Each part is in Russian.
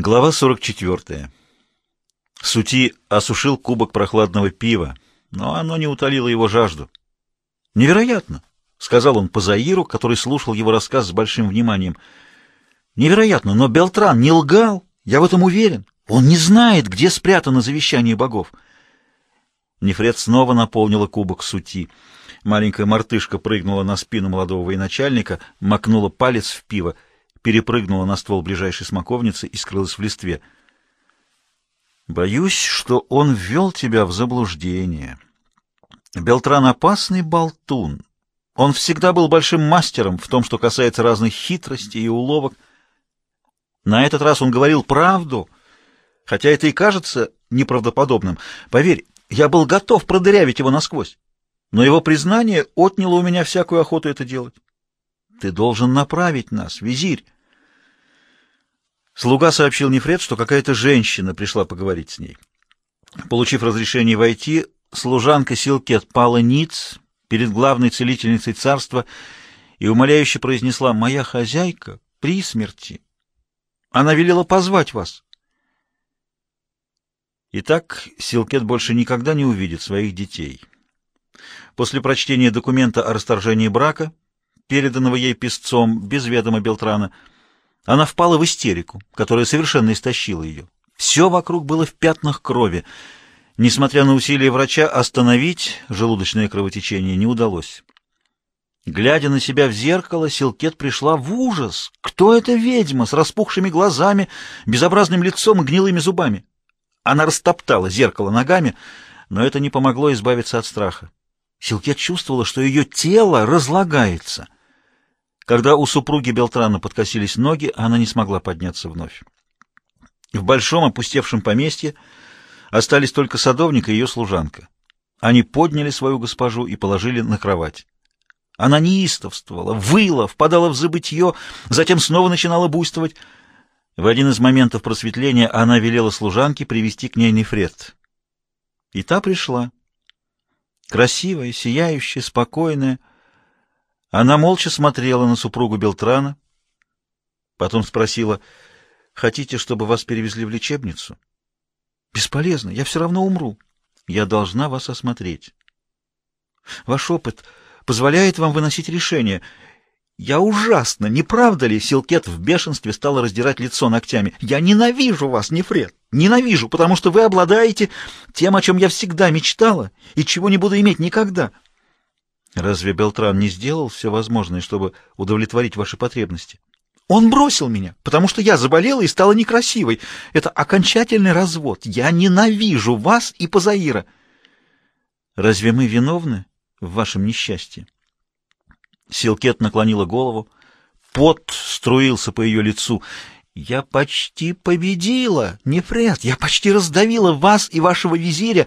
Глава 44. Сути осушил кубок прохладного пива, но оно не утолило его жажду. «Невероятно!» — сказал он Пазаиру, который слушал его рассказ с большим вниманием. «Невероятно, но Белтран не лгал, я в этом уверен. Он не знает, где спрятано завещание богов». Нефред снова наполнила кубок Сути. Маленькая мартышка прыгнула на спину молодого военачальника, макнула палец в пиво, перепрыгнула на ствол ближайшей смоковницы и скрылась в листве. «Боюсь, что он ввел тебя в заблуждение. Белтран — опасный болтун. Он всегда был большим мастером в том, что касается разных хитростей и уловок. На этот раз он говорил правду, хотя это и кажется неправдоподобным. Поверь, я был готов продырявить его насквозь, но его признание отняло у меня всякую охоту это делать. Ты должен направить нас, визирь. Слуга сообщил Нефред, что какая-то женщина пришла поговорить с ней. Получив разрешение войти, служанка Силкет пала ниц перед главной целительницей царства и умоляюще произнесла «Моя хозяйка при смерти. Она велела позвать вас». Итак, Силкет больше никогда не увидит своих детей. После прочтения документа о расторжении брака, переданного ей писцом без ведома Белтрана, она впала в истерику, которая совершенно истощила ее. Все вокруг было в пятнах крови. Несмотря на усилия врача, остановить желудочное кровотечение не удалось. Глядя на себя в зеркало, Силкет пришла в ужас. Кто эта ведьма с распухшими глазами, безобразным лицом и гнилыми зубами? Она растоптала зеркало ногами, но это не помогло избавиться от страха. Силкет чувствовала, что ее тело разлагается. Когда у супруги Белтрана подкосились ноги, она не смогла подняться вновь. В большом опустевшем поместье остались только садовник и ее служанка. Они подняли свою госпожу и положили на кровать. Она неистовствовала, выла, впадала в забытье, затем снова начинала буйствовать. В один из моментов просветления она велела служанке привести к ней Нефред. И та пришла. Красивая, сияющая, спокойная. Она молча смотрела на супругу Белтрана, потом спросила, «Хотите, чтобы вас перевезли в лечебницу?» «Бесполезно, я все равно умру. Я должна вас осмотреть. Ваш опыт позволяет вам выносить решение. «Я ужасно, не правда ли?» Силкет в бешенстве стала раздирать лицо ногтями. «Я ненавижу вас, Нефред! Ненавижу, потому что вы обладаете тем, о чем я всегда мечтала и чего не буду иметь никогда!» «Разве Белтран не сделал все возможное, чтобы удовлетворить ваши потребности?» «Он бросил меня, потому что я заболела и стала некрасивой. Это окончательный развод. Я ненавижу вас и Пазаира!» «Разве мы виновны в вашем несчастье?» Силкет наклонила голову. Пот струился по ее лицу. «Я почти победила, Нефред! Я почти раздавила вас и вашего визиря!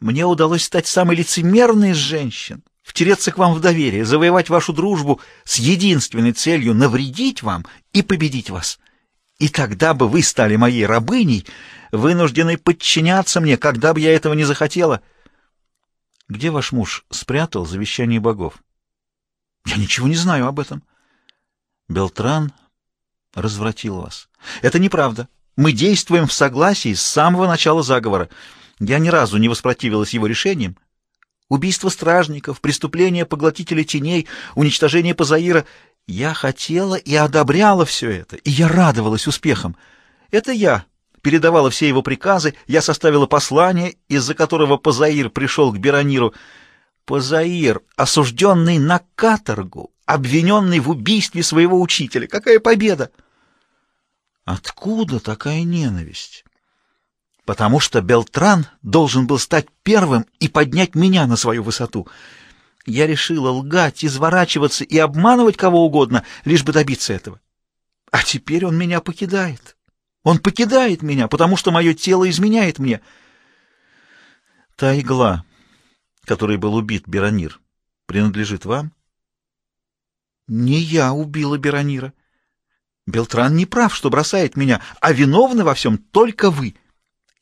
Мне удалось стать самой лицемерной из женщин, втереться к вам в доверие, завоевать вашу дружбу с единственной целью навредить вам и победить вас. И тогда бы вы стали моей рабыней, вынужденной подчиняться мне, когда бы я этого не захотела. Где ваш муж спрятал завещание богов? Я ничего не знаю об этом. Белтран развратил вас. Это неправда. Мы действуем в согласии с самого начала заговора. Я ни разу не воспротивилась его решениям. Убийство стражников, преступление поглотителя теней, уничтожение Пазаира. Я хотела и одобряла все это, и я радовалась успехам. Это я передавала все его приказы, я составила послание, из-за которого Пазаир пришел к Берониру. Позаир, осужденный на каторгу, обвиненный в убийстве своего учителя. Какая победа! Откуда такая ненависть? Потому что Белтран должен был стать первым и поднять меня на свою высоту. Я решила лгать, изворачиваться и обманывать кого угодно, лишь бы добиться этого. А теперь он меня покидает. Он покидает меня, потому что мое тело изменяет мне. Та игла, который был убит Беронир, принадлежит вам? Не я убила Беронира. Белтран не прав, что бросает меня, а виновны во всем только вы.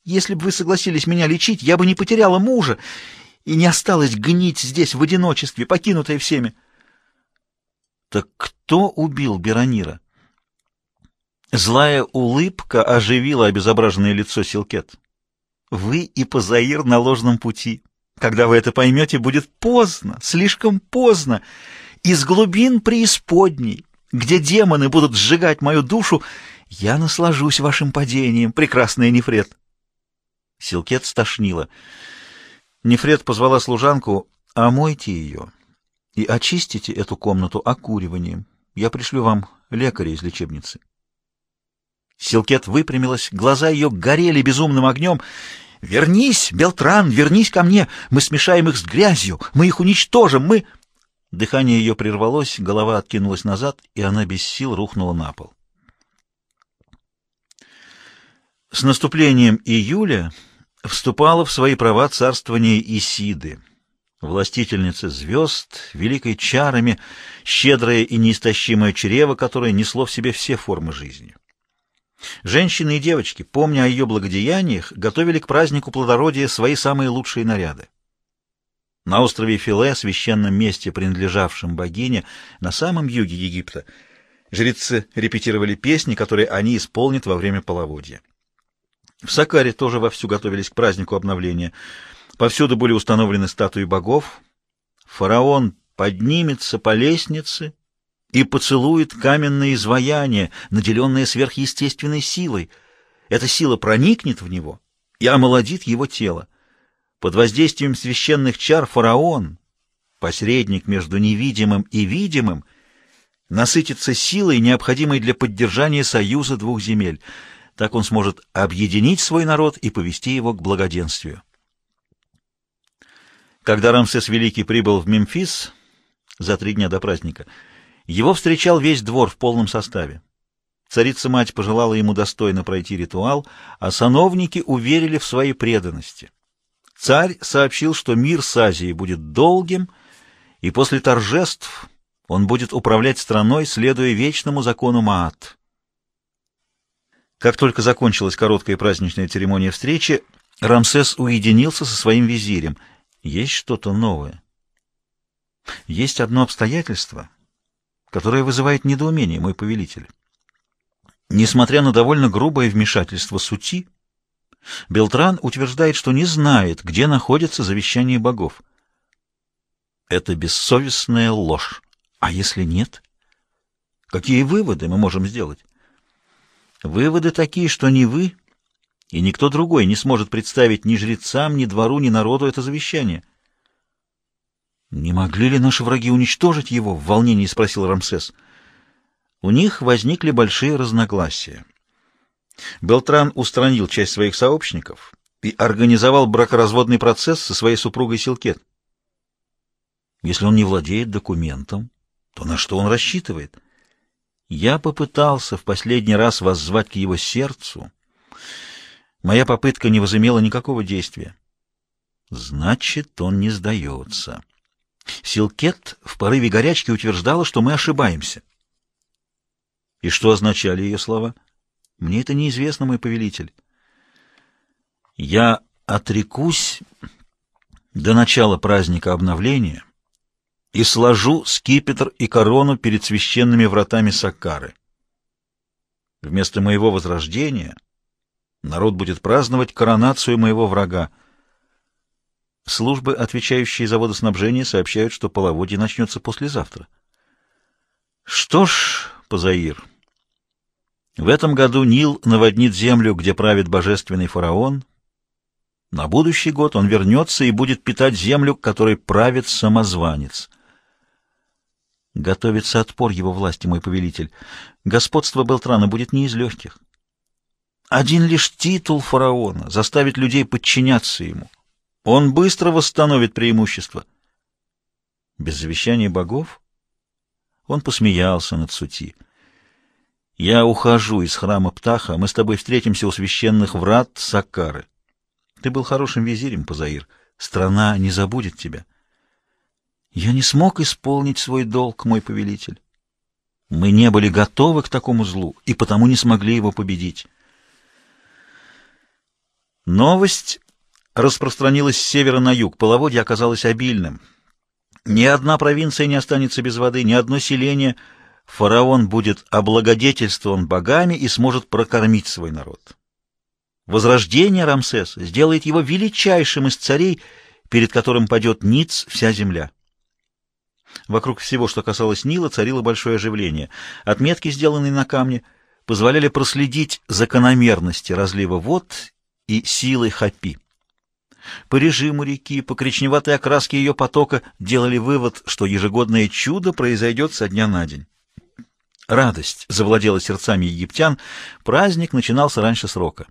Если бы вы согласились меня лечить, я бы не потеряла мужа и не осталась гнить здесь в одиночестве, покинутая всеми. Так кто убил Беронира? Злая улыбка оживила обезображенное лицо Силкет. «Вы и Пазаир на ложном пути. Когда вы это поймете, будет поздно, слишком поздно. Из глубин преисподней, где демоны будут сжигать мою душу, я наслажусь вашим падением, прекрасная Нефред». Силкет стошнила. Нефред позвала служанку «Омойте ее и очистите эту комнату окуриванием. Я пришлю вам лекаря из лечебницы». Силкет выпрямилась, глаза ее горели безумным огнем. «Вернись, Белтран, вернись ко мне! Мы смешаем их с грязью, мы их уничтожим, мы...» Дыхание ее прервалось, голова откинулась назад, и она без сил рухнула на пол. С наступлением июля вступала в свои права царствование Исиды, властительницы звезд, великой чарами, щедрое и неистощимое чрево, которое несло в себе все формы жизни. Женщины и девочки, помня о ее благодеяниях, готовили к празднику плодородия свои самые лучшие наряды. На острове Филе, священном месте, принадлежавшем богине, на самом юге Египта, жрецы репетировали песни, которые они исполнят во время половодья. В Сакаре тоже вовсю готовились к празднику обновления. Повсюду были установлены статуи богов. Фараон поднимется по лестнице и поцелует каменное изваяние, наделенное сверхъестественной силой. Эта сила проникнет в него и омолодит его тело. Под воздействием священных чар фараон, посредник между невидимым и видимым, насытится силой, необходимой для поддержания союза двух земель. Так он сможет объединить свой народ и повести его к благоденствию. Когда Рамсес Великий прибыл в Мемфис за три дня до праздника, его встречал весь двор в полном составе. Царица-мать пожелала ему достойно пройти ритуал, а сановники уверили в своей преданности. Царь сообщил, что мир с Азией будет долгим, и после торжеств он будет управлять страной, следуя вечному закону Маат. Как только закончилась короткая праздничная церемония встречи, Рамсес уединился со своим визирем. Есть что-то новое. Есть одно обстоятельство, которое вызывает недоумение, мой повелитель. Несмотря на довольно грубое вмешательство сути, Белтран утверждает, что не знает, где находится завещание богов. Это бессовестная ложь. А если нет? Какие выводы мы можем сделать? Выводы такие, что ни вы и никто другой не сможет представить ни жрецам, ни двору, ни народу это завещание — «Не могли ли наши враги уничтожить его?» — в волнении спросил Рамсес. У них возникли большие разногласия. Белтран устранил часть своих сообщников и организовал бракоразводный процесс со своей супругой Силкет. Если он не владеет документом, то на что он рассчитывает? Я попытался в последний раз воззвать к его сердцу. Моя попытка не возымела никакого действия. Значит, он не сдается. Силкет в порыве горячки утверждала, что мы ошибаемся. И что означали ее слова? Мне это неизвестно, мой повелитель. Я отрекусь до начала праздника обновления и сложу скипетр и корону перед священными вратами Саккары. Вместо моего возрождения народ будет праздновать коронацию моего врага — Службы, отвечающие за водоснабжение, сообщают, что половодье начнется послезавтра. Что ж, Позаир, в этом году Нил наводнит землю, где правит божественный фараон. На будущий год он вернется и будет питать землю, которой правит самозванец. Готовится отпор его власти, мой повелитель. Господство Белтрана будет не из легких. Один лишь титул фараона заставит людей подчиняться ему. Он быстро восстановит преимущество. Без завещания богов? Он посмеялся над сути. Я ухожу из храма Птаха, мы с тобой встретимся у священных врат Саккары. Ты был хорошим визирем, Пазаир. Страна не забудет тебя. Я не смог исполнить свой долг, мой повелитель. Мы не были готовы к такому злу и потому не смогли его победить. Новость распространилось с севера на юг, половодье оказалось обильным. Ни одна провинция не останется без воды, ни одно селение фараон будет облагодетельствован богами и сможет прокормить свой народ. Возрождение Рамсеса сделает его величайшим из царей, перед которым падет ниц вся земля. Вокруг всего, что касалось Нила, царило большое оживление. Отметки, сделанные на камне, позволяли проследить закономерности разлива вод и силы Хапи. По режиму реки, по коричневатой окраске ее потока делали вывод, что ежегодное чудо произойдет со дня на день. Радость завладела сердцами египтян, праздник начинался раньше срока.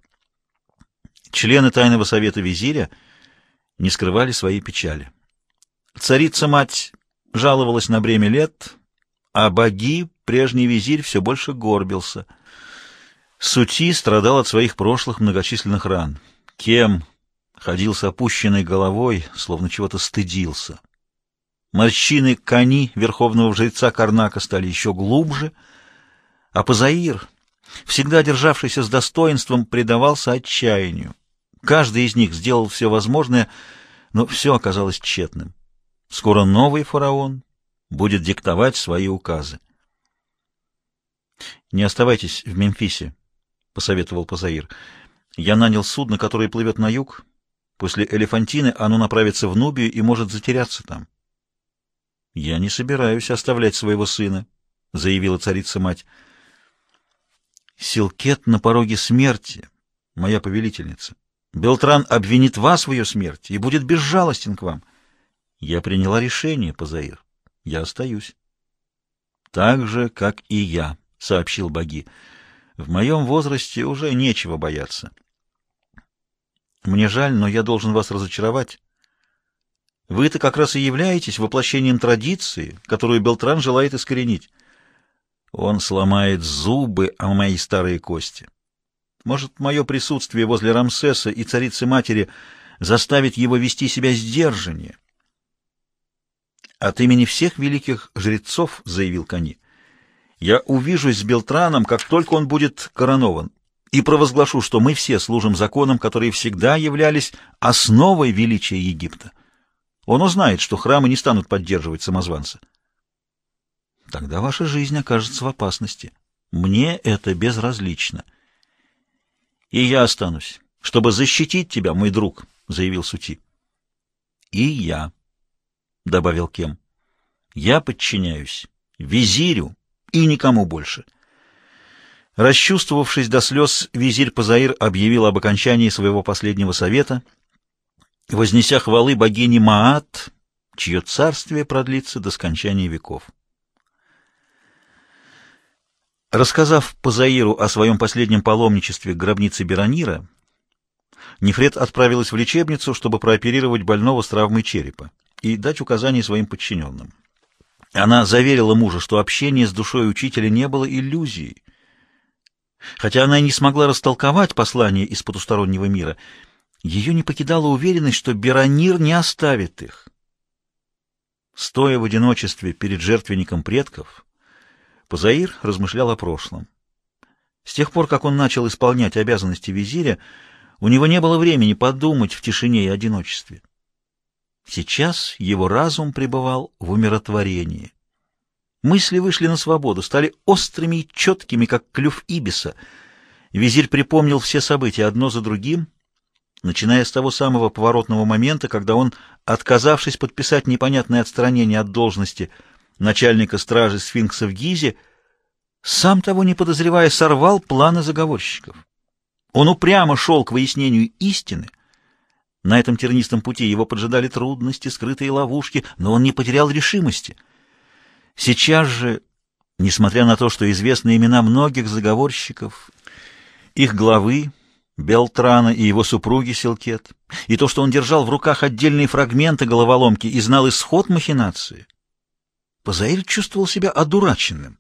Члены тайного совета визиря не скрывали своей печали. Царица-мать жаловалась на бремя лет, а боги, прежний визирь, все больше горбился. Сути страдал от своих прошлых многочисленных ран. Кем ходил с опущенной головой, словно чего-то стыдился. Морщины кони верховного жреца Карнака стали еще глубже, а Пазаир, всегда державшийся с достоинством, предавался отчаянию. Каждый из них сделал все возможное, но все оказалось тщетным. Скоро новый фараон будет диктовать свои указы. «Не оставайтесь в Мемфисе», — посоветовал Пазаир. «Я нанял судно, которое плывет на юг. После Элефантины оно направится в Нубию и может затеряться там». «Я не собираюсь оставлять своего сына», — заявила царица-мать. «Силкет на пороге смерти, моя повелительница. Белтран обвинит вас в ее смерти и будет безжалостен к вам». Я приняла решение, Пазаир. Я остаюсь. Так же, как и я, сообщил Баги. В моем возрасте уже нечего бояться. Мне жаль, но я должен вас разочаровать. Вы-то как раз и являетесь воплощением традиции, которую Белтран желает искоренить. Он сломает зубы о мои старые кости. Может, мое присутствие возле Рамсеса и царицы-матери заставит его вести себя сдержаннее, от имени всех великих жрецов, — заявил Кани, — я увижусь с Белтраном, как только он будет коронован, и провозглашу, что мы все служим законам, которые всегда являлись основой величия Египта. Он узнает, что храмы не станут поддерживать самозванца. Тогда ваша жизнь окажется в опасности. Мне это безразлично. И я останусь, чтобы защитить тебя, мой друг, — заявил Сути. И я. — добавил Кем. «Я подчиняюсь визирю и никому больше». Расчувствовавшись до слез, визирь Пазаир объявил об окончании своего последнего совета, вознеся хвалы богине Маат, чье царствие продлится до скончания веков. Рассказав Пазаиру о своем последнем паломничестве к гробнице Беронира, Нефред отправилась в лечебницу, чтобы прооперировать больного с травмой черепа и дать указания своим подчиненным. Она заверила мужа, что общение с душой учителя не было иллюзией. Хотя она и не смогла растолковать послание из потустороннего мира, ее не покидала уверенность, что Беронир не оставит их. Стоя в одиночестве перед жертвенником предков, Пазаир размышлял о прошлом. С тех пор, как он начал исполнять обязанности визиря, у него не было времени подумать в тишине и одиночестве. Сейчас его разум пребывал в умиротворении. Мысли вышли на свободу, стали острыми и четкими, как клюв ибиса. Визирь припомнил все события одно за другим, начиная с того самого поворотного момента, когда он, отказавшись подписать непонятное отстранение от должности начальника стражи сфинкса в Гизе, сам того не подозревая, сорвал планы заговорщиков. Он упрямо шел к выяснению истины, на этом тернистом пути его поджидали трудности, скрытые ловушки, но он не потерял решимости. Сейчас же, несмотря на то, что известны имена многих заговорщиков, их главы, Белтрана и его супруги Силкет, и то, что он держал в руках отдельные фрагменты головоломки и знал исход махинации, Пазаир чувствовал себя одураченным.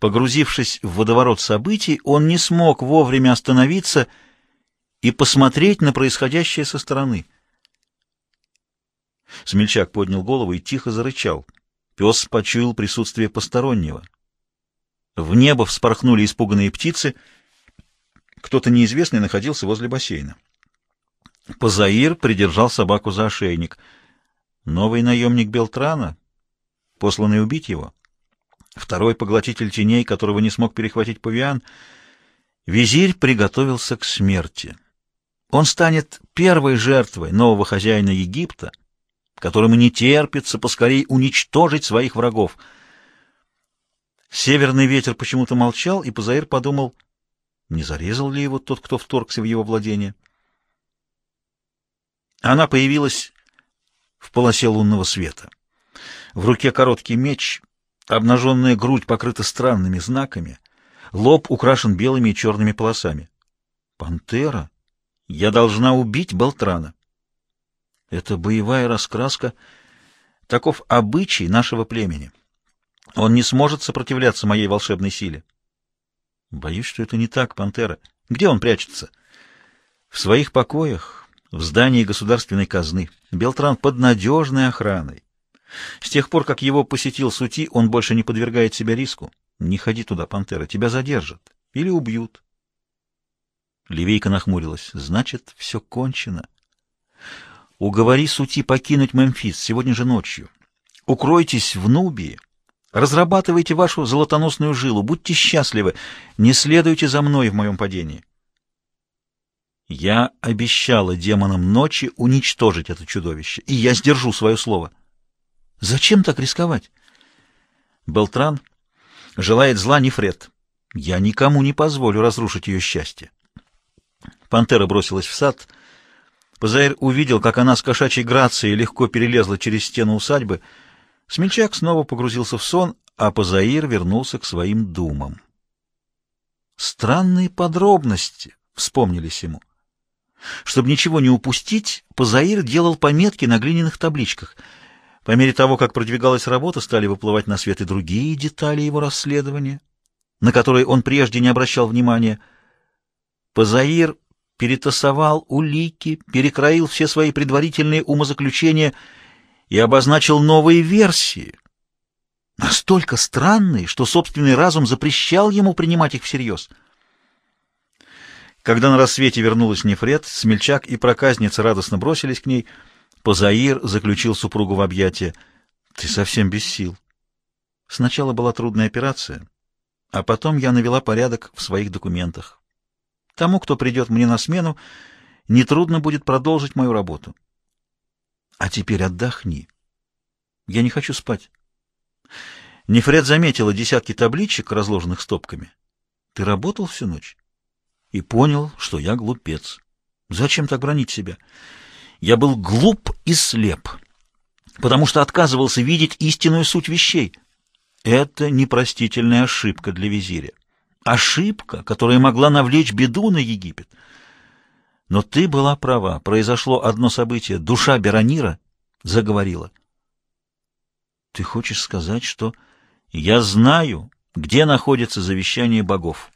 Погрузившись в водоворот событий, он не смог вовремя остановиться и посмотреть на происходящее со стороны. Смельчак поднял голову и тихо зарычал. Пес почуял присутствие постороннего. В небо вспорхнули испуганные птицы. Кто-то неизвестный находился возле бассейна. Позаир придержал собаку за ошейник. Новый наемник Белтрана, посланный убить его. второй поглотитель теней, которого не смог перехватить павиан, визирь приготовился к смерти. Он станет первой жертвой нового хозяина Египта, которому не терпится поскорей уничтожить своих врагов. Северный ветер почему-то молчал, и Пазаир подумал, не зарезал ли его тот, кто вторгся в его владение. Она появилась в полосе лунного света. В руке короткий меч, обнаженная грудь покрыта странными знаками, лоб украшен белыми и черными полосами. «Пантера! Я должна убить Болтрана!» Это боевая раскраска. Таков обычай нашего племени. Он не сможет сопротивляться моей волшебной силе. Боюсь, что это не так, Пантера. Где он прячется? В своих покоях, в здании государственной казны. Белтран под надежной охраной. С тех пор, как его посетил Сути, он больше не подвергает себя риску. Не ходи туда, Пантера, тебя задержат. Или убьют. Ливейка нахмурилась. Значит, все кончено. Уговори Сути покинуть Мемфис сегодня же ночью. Укройтесь в Нубии. Разрабатывайте вашу золотоносную жилу. Будьте счастливы. Не следуйте за мной в моем падении. Я обещала демонам ночи уничтожить это чудовище, и я сдержу свое слово. Зачем так рисковать? Белтран желает зла Нефред. Я никому не позволю разрушить ее счастье. Пантера бросилась в сад — Позаир увидел, как она с кошачьей грацией легко перелезла через стену усадьбы. Смельчак снова погрузился в сон, а Позаир вернулся к своим думам. Странные подробности вспомнились ему. Чтобы ничего не упустить, Позаир делал пометки на глиняных табличках. По мере того, как продвигалась работа, стали выплывать на свет и другие детали его расследования, на которые он прежде не обращал внимания. Позаир перетасовал улики, перекроил все свои предварительные умозаключения и обозначил новые версии, настолько странные, что собственный разум запрещал ему принимать их всерьез. Когда на рассвете вернулась Нефред, смельчак и проказница радостно бросились к ней. Позаир заключил супругу в объятия. «Ты совсем без сил. Сначала была трудная операция, а потом я навела порядок в своих документах. Тому, кто придет мне на смену, нетрудно будет продолжить мою работу. А теперь отдохни. Я не хочу спать. Нефред заметила десятки табличек, разложенных стопками. Ты работал всю ночь? И понял, что я глупец. Зачем так бронить себя? Я был глуп и слеп, потому что отказывался видеть истинную суть вещей. Это непростительная ошибка для визиря. Ошибка, которая могла навлечь беду на Египет. Но ты была права. Произошло одно событие. Душа Беронира заговорила. Ты хочешь сказать, что я знаю, где находится завещание богов?